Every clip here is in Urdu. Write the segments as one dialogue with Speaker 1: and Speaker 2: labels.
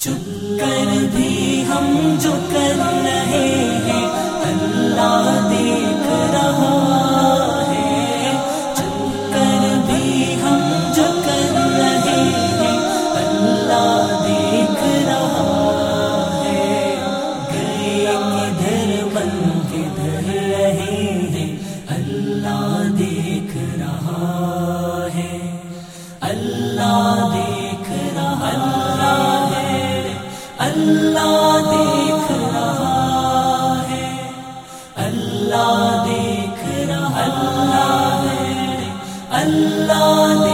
Speaker 1: چپ کر بھی ہم جو کر اللہ دیکھ رہا اللہ ہے اللہ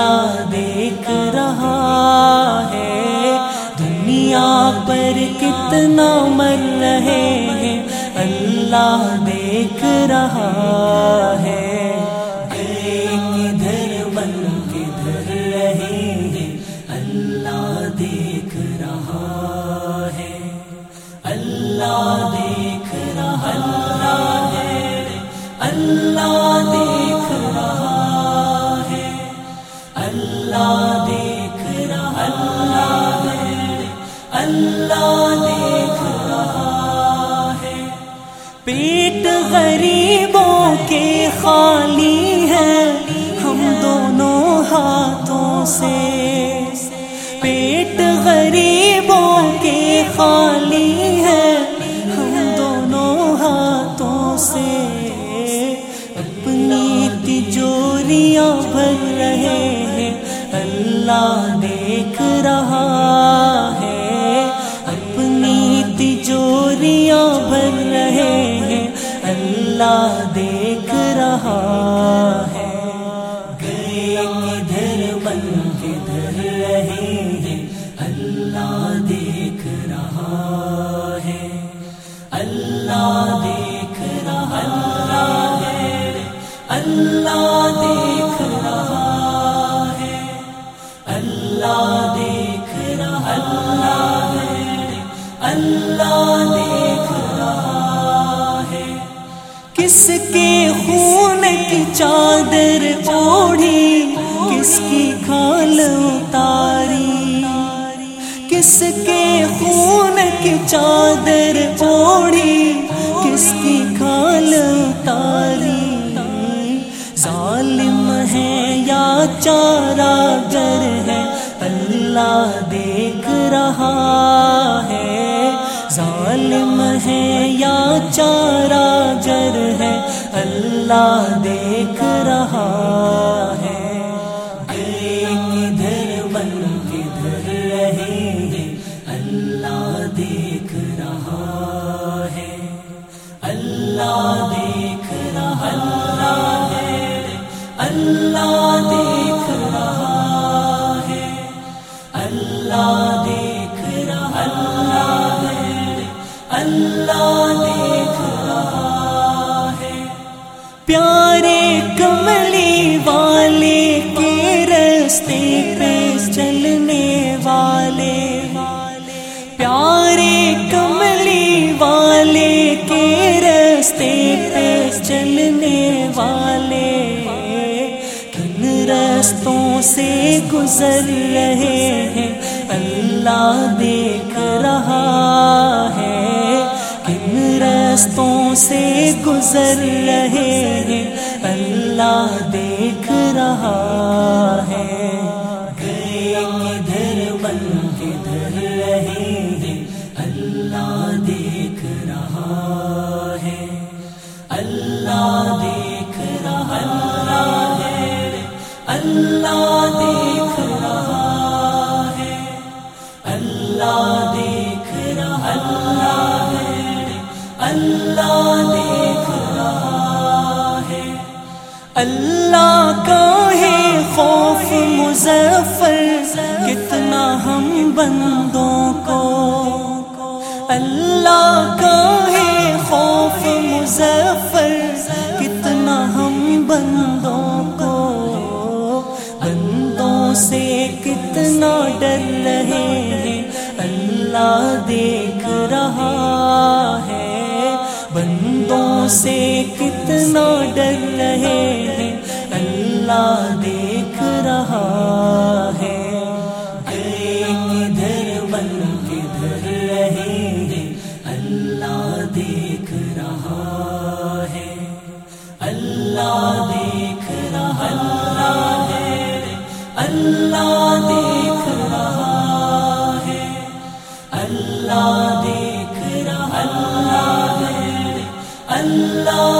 Speaker 1: اللہ دیکھ رہا ہے۔ دنیا پر کتنا مر رہے ہیں۔ اللہ دیکھ رہا ہے۔ گئے کدھر بن کدھر رہے ہیں۔ اللہ دیکھ رہا ہے۔ اللہ دیکھ رہا اللہ ہے۔ اللہ پیٹ غریبوں کے خالی ہے، ہم دونوں ہاتھوں سے۔ پیٹ غریبوں کے خالی ہے، ہم دونوں ہاتھوں سے۔ اپنی تجوریاں بھر رہے ہیں، اللہ اللہ دیکھ رہا ہے۔ گئے کدھر بن کدھر رہے ہیں۔ اللہ دیکھ رہا ہے۔ اللہ دیکھ رہا اللہ ہے۔ اللہ دیکھ رہا ہے۔ اللہ دیکھ رہا اللہ ہے۔ اللہ دیکھ کس کے خون کی چادر اوڑھی، کس کی کھال اتاری؟ کس کے خون کی چادر اوڑھی، کس کی کھال اتاری؟ ظالم ہے یا چارا گر ہے، اللہ دیکھ رہا ہے۔ ظالم ہے یا چارا اللہ دیکھ رہا ہے۔ کدھر بن کدھر رہے ہیں اللہ دیکھ رہا ہے۔ اللہ دیکھ رہا اللہ ہے۔ اللہ پیارے کملی والے کے رستے پہ چلنے والے پیارے کملی والے کے رستے پہ چلنے والے۔ کن رستوں سے گزر رہے ہیں۔ اللہ دیکھ رہا ہے۔ کن رستوں سے گزر رہے ہیں۔ اللہ دیکھ رہا ہے۔ گئے کدھر بن کدھر رہے ہیں۔ اللہ دیکھ رہا ہے۔ اللہ دیکھ رہا اللہ ہے۔ اللہ دیکھ رہا ہے۔ اللہ دیکھ رہا اللہ اللہ دیکھ رہا ہے۔ اللہ کا ہے خوف مظفر، کتنا ہم بندوں کو۔ اللہ کا ہے خوف مظفر، کتنا ہم بندوں کو۔ بندوں سے کتنا ڈر رہے ہیں۔ اللہ دیکھ رہا ہے۔ سے کتنا ڈر رہے ہیں۔ اللہ دیکھ رہا ہے۔ کدھر بن کدھر رہے ہیں۔ اللہ دیکھ رہا ہے۔ اللہ دیکھ رہا ہے۔ اللہ دیکھ رہا ہے۔ اللہ اللہ